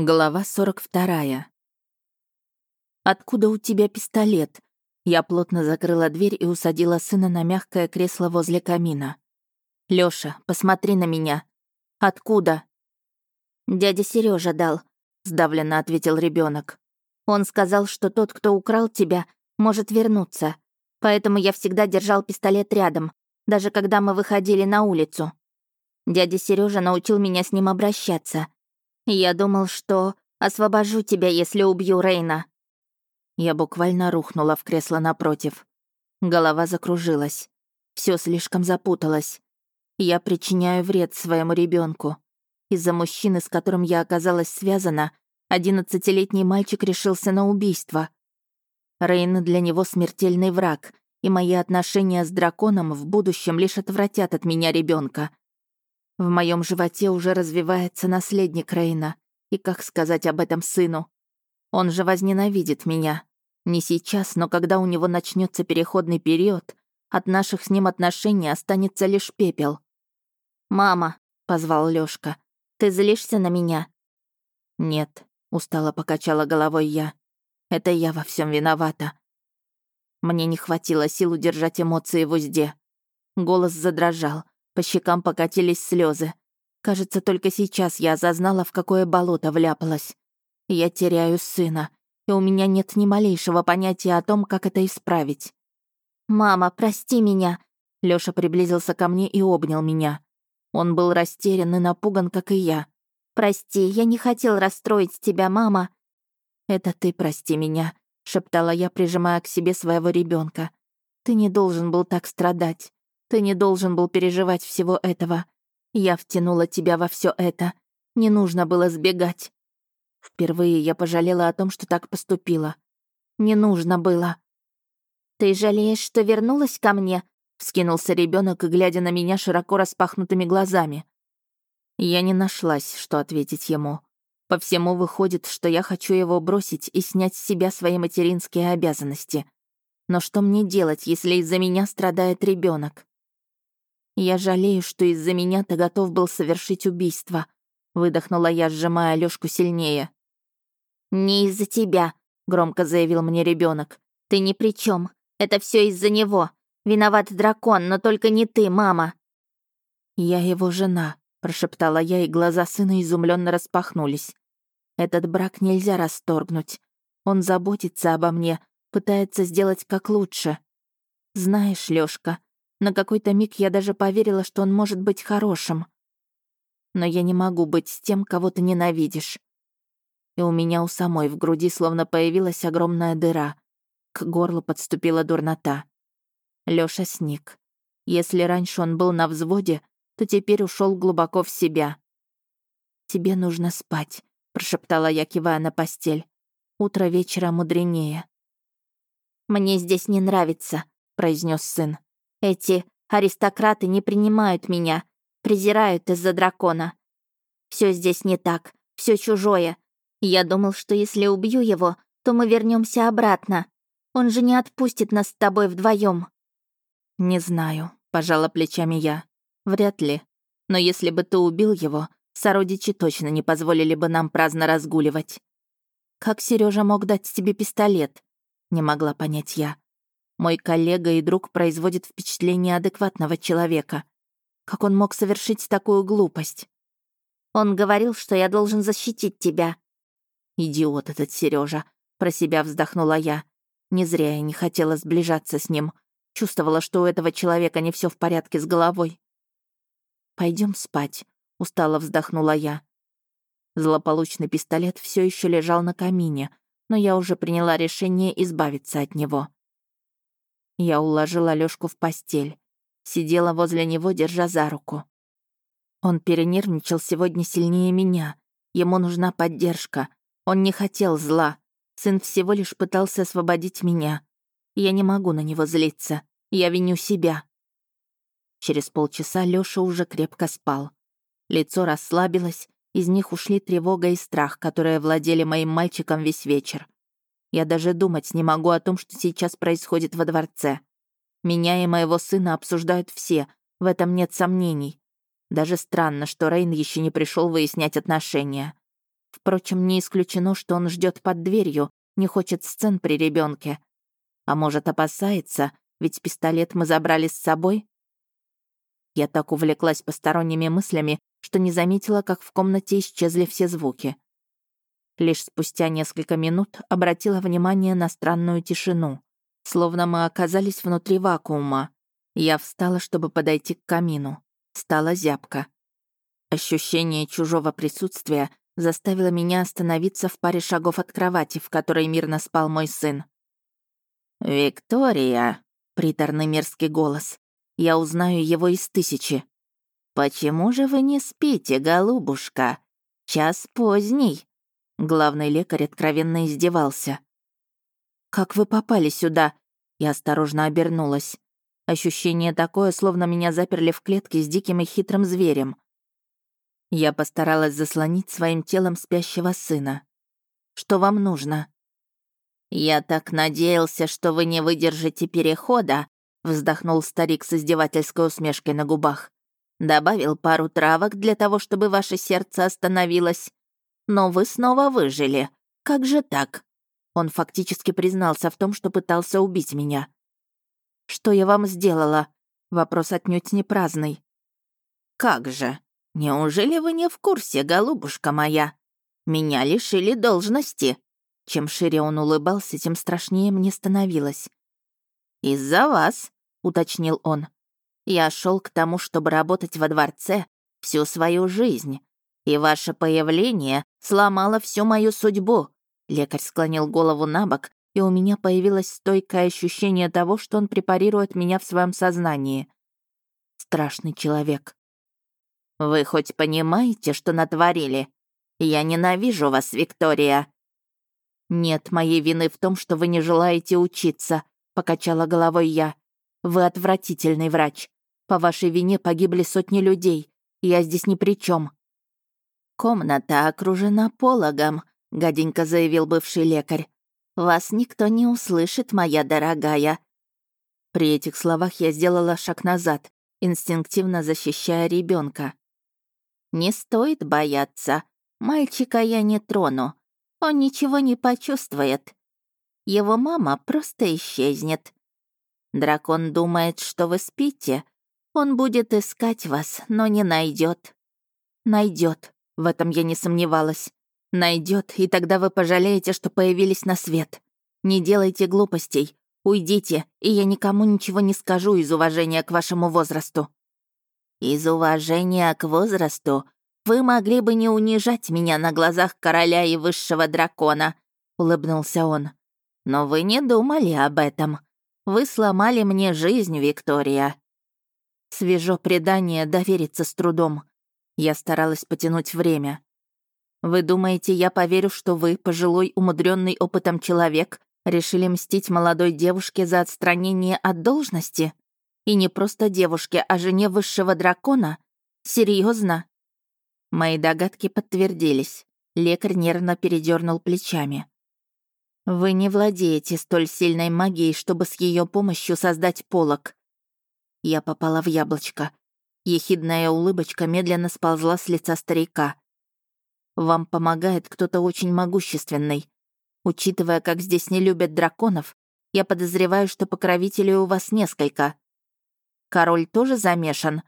Глава 42. «Откуда у тебя пистолет?» Я плотно закрыла дверь и усадила сына на мягкое кресло возле камина. «Лёша, посмотри на меня. Откуда?» «Дядя Сережа дал», — сдавленно ответил ребенок. «Он сказал, что тот, кто украл тебя, может вернуться. Поэтому я всегда держал пистолет рядом, даже когда мы выходили на улицу. Дядя Сережа научил меня с ним обращаться. Я думал, что освобожу тебя, если убью Рейна». Я буквально рухнула в кресло напротив. Голова закружилась. Все слишком запуталось. Я причиняю вред своему ребенку. Из-за мужчины, с которым я оказалась связана, одиннадцатилетний мальчик решился на убийство. Рейн для него смертельный враг, и мои отношения с драконом в будущем лишь отвратят от меня ребенка. В моем животе уже развивается наследник Рейна. И как сказать об этом сыну? Он же возненавидит меня. Не сейчас, но когда у него начнется переходный период, от наших с ним отношений останется лишь пепел. «Мама», — позвал Лёшка, — «ты злишься на меня?» «Нет», — устало покачала головой я. «Это я во всем виновата». Мне не хватило сил удержать эмоции в узде. Голос задрожал, по щекам покатились слезы. Кажется, только сейчас я осознала, в какое болото вляпалась. Я теряю сына, и у меня нет ни малейшего понятия о том, как это исправить. «Мама, прости меня!» Лёша приблизился ко мне и обнял меня. Он был растерян и напуган, как и я. «Прости, я не хотел расстроить тебя, мама». «Это ты прости меня», — шептала я, прижимая к себе своего ребенка. «Ты не должен был так страдать. Ты не должен был переживать всего этого. Я втянула тебя во все это. Не нужно было сбегать. Впервые я пожалела о том, что так поступила. Не нужно было. «Ты жалеешь, что вернулась ко мне?» — вскинулся ребенок, глядя на меня широко распахнутыми глазами. Я не нашлась, что ответить ему. По всему выходит, что я хочу его бросить и снять с себя свои материнские обязанности. Но что мне делать, если из-за меня страдает ребенок? «Я жалею, что из-за меня ты готов был совершить убийство», — выдохнула я, сжимая Лёшку сильнее. «Не из-за тебя», — громко заявил мне ребенок. «Ты ни при чем. Это все из-за него. Виноват дракон, но только не ты, мама». «Я его жена», — прошептала я, и глаза сына изумленно распахнулись. «Этот брак нельзя расторгнуть. Он заботится обо мне, пытается сделать как лучше. Знаешь, Лёшка, на какой-то миг я даже поверила, что он может быть хорошим. Но я не могу быть с тем, кого ты ненавидишь. И у меня у самой в груди словно появилась огромная дыра. К горлу подступила дурнота. Лёша сник. Если раньше он был на взводе, то теперь ушел глубоко в себя. «Тебе нужно спать», — прошептала я, кивая на постель. «Утро вечера мудренее». «Мне здесь не нравится», — произнес сын. Эти аристократы не принимают меня, презирают из-за дракона. Все здесь не так, все чужое. Я думал, что если убью его, то мы вернемся обратно. Он же не отпустит нас с тобой вдвоем. Не знаю, пожала плечами я. Вряд ли. Но если бы ты убил его, сородичи точно не позволили бы нам праздно разгуливать. Как Сережа мог дать тебе пистолет? Не могла понять я. Мой коллега и друг производит впечатление адекватного человека. Как он мог совершить такую глупость? Он говорил, что я должен защитить тебя. Идиот этот Сережа, про себя вздохнула я. Не зря я не хотела сближаться с ним. Чувствовала, что у этого человека не все в порядке с головой. Пойдем спать, устало вздохнула я. Злополучный пистолет все еще лежал на камине, но я уже приняла решение избавиться от него. Я уложила Алёшку в постель. Сидела возле него, держа за руку. Он перенервничал сегодня сильнее меня. Ему нужна поддержка. Он не хотел зла. Сын всего лишь пытался освободить меня. Я не могу на него злиться. Я виню себя. Через полчаса Лёша уже крепко спал. Лицо расслабилось, из них ушли тревога и страх, которые владели моим мальчиком весь вечер. Я даже думать не могу о том, что сейчас происходит во дворце. Меня и моего сына обсуждают все, в этом нет сомнений. Даже странно, что Рейн еще не пришел выяснять отношения. Впрочем, не исключено, что он ждет под дверью, не хочет сцен при ребенке. А может, опасается, ведь пистолет мы забрали с собой? Я так увлеклась посторонними мыслями, что не заметила, как в комнате исчезли все звуки. Лишь спустя несколько минут обратила внимание на странную тишину, словно мы оказались внутри вакуума. Я встала, чтобы подойти к камину. Стала зябко. Ощущение чужого присутствия заставило меня остановиться в паре шагов от кровати, в которой мирно спал мой сын. «Виктория!» — приторный мерзкий голос. Я узнаю его из тысячи. «Почему же вы не спите, голубушка? Час поздний». Главный лекарь откровенно издевался. «Как вы попали сюда?» Я осторожно обернулась. Ощущение такое, словно меня заперли в клетке с диким и хитрым зверем. Я постаралась заслонить своим телом спящего сына. «Что вам нужно?» «Я так надеялся, что вы не выдержите перехода», вздохнул старик с издевательской усмешкой на губах. «Добавил пару травок для того, чтобы ваше сердце остановилось. Но вы снова выжили. Как же так?» Он фактически признался в том, что пытался убить меня. «Что я вам сделала?» Вопрос отнюдь не праздный. «Как же? Неужели вы не в курсе, голубушка моя? Меня лишили должности. Чем шире он улыбался, тем страшнее мне становилось. «Из-за вас», — уточнил он. «Я шел к тому, чтобы работать во дворце всю свою жизнь, и ваше появление сломало всю мою судьбу». Лекарь склонил голову на бок, и у меня появилось стойкое ощущение того, что он препарирует меня в своем сознании. Страшный человек. «Вы хоть понимаете, что натворили? Я ненавижу вас, Виктория. «Нет моей вины в том, что вы не желаете учиться», — покачала головой я. «Вы отвратительный врач. По вашей вине погибли сотни людей. Я здесь ни при чем. «Комната окружена пологом», — гаденько заявил бывший лекарь. «Вас никто не услышит, моя дорогая». При этих словах я сделала шаг назад, инстинктивно защищая ребенка. «Не стоит бояться. Мальчика я не трону. Он ничего не почувствует. Его мама просто исчезнет. Дракон думает, что вы спите. Он будет искать вас, но не найдет. Найдет. В этом я не сомневалась. Найдет, и тогда вы пожалеете, что появились на свет. Не делайте глупостей. Уйдите, и я никому ничего не скажу из уважения к вашему возрасту. Из уважения к возрасту «Вы могли бы не унижать меня на глазах короля и высшего дракона», — улыбнулся он. «Но вы не думали об этом. Вы сломали мне жизнь, Виктория». Свежо предание, довериться с трудом. Я старалась потянуть время. «Вы думаете, я поверю, что вы, пожилой, умудренный опытом человек, решили мстить молодой девушке за отстранение от должности? И не просто девушке, а жене высшего дракона? Серьезно? Мои догадки подтвердились. Лекарь нервно передернул плечами. «Вы не владеете столь сильной магией, чтобы с ее помощью создать полог». Я попала в яблочко. Ехидная улыбочка медленно сползла с лица старика. «Вам помогает кто-то очень могущественный. Учитывая, как здесь не любят драконов, я подозреваю, что покровителей у вас несколько. Король тоже замешан?»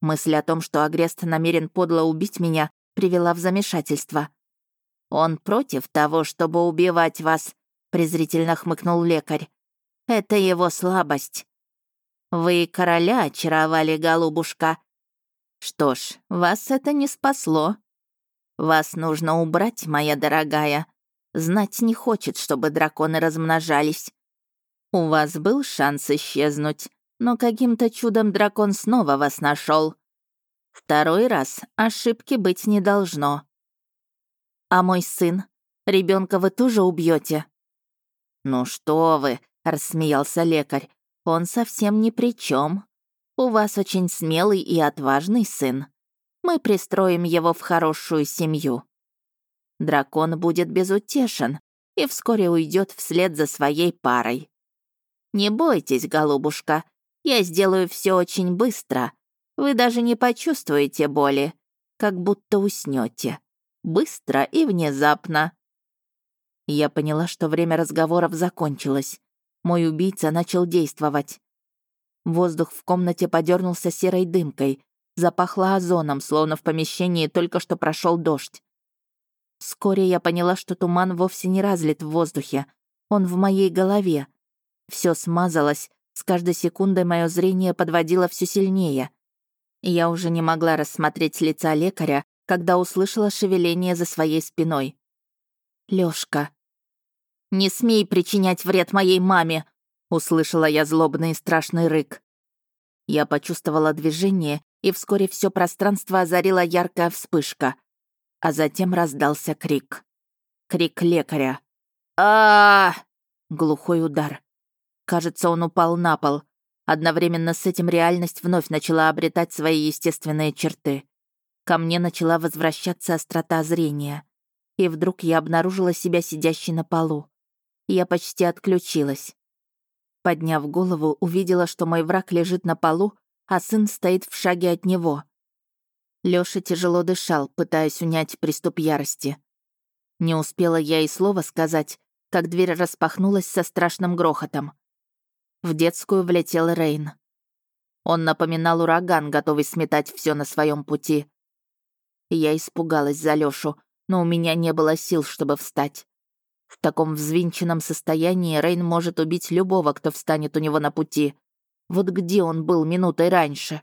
Мысль о том, что Агрест намерен подло убить меня, привела в замешательство. «Он против того, чтобы убивать вас», — презрительно хмыкнул лекарь. «Это его слабость. Вы короля очаровали, голубушка. Что ж, вас это не спасло. Вас нужно убрать, моя дорогая. Знать не хочет, чтобы драконы размножались. У вас был шанс исчезнуть, но каким-то чудом дракон снова вас нашел. Второй раз ошибки быть не должно. А мой сын? Ребенка вы тоже убьете? Ну что вы, рассмеялся лекарь. Он совсем ни при чем. У вас очень смелый и отважный сын. Мы пристроим его в хорошую семью. Дракон будет безутешен и вскоре уйдет вслед за своей парой. Не бойтесь, голубушка, я сделаю все очень быстро. Вы даже не почувствуете боли, как будто уснете. Быстро и внезапно. Я поняла, что время разговоров закончилось. Мой убийца начал действовать. Воздух в комнате подернулся серой дымкой, запахло озоном, словно в помещении только что прошел дождь. Вскоре я поняла, что туман вовсе не разлит в воздухе. Он в моей голове. Все смазалось, с каждой секундой мое зрение подводило все сильнее. Я уже не могла рассмотреть лица лекаря, когда услышала шевеление за своей спиной. Лёшка. «Не смей причинять вред моей маме!» — услышала я злобный и страшный рык. Я почувствовала движение, и вскоре все пространство озарила яркая вспышка а затем раздался крик. Крик лекаря. а, Глухой удар. Кажется, он упал на пол. Одновременно с этим реальность вновь начала обретать свои естественные черты. Ко мне начала возвращаться острота зрения. И вдруг я обнаружила себя сидящей на полу. Я почти отключилась. Подняв голову, увидела, что мой враг лежит на полу, а сын стоит в шаге от него. Лёша тяжело дышал, пытаясь унять приступ ярости. Не успела я и слова сказать, как дверь распахнулась со страшным грохотом. В детскую влетел Рейн. Он напоминал ураган, готовый сметать все на своем пути. Я испугалась за Лёшу, но у меня не было сил, чтобы встать. В таком взвинченном состоянии Рейн может убить любого, кто встанет у него на пути. Вот где он был минутой раньше?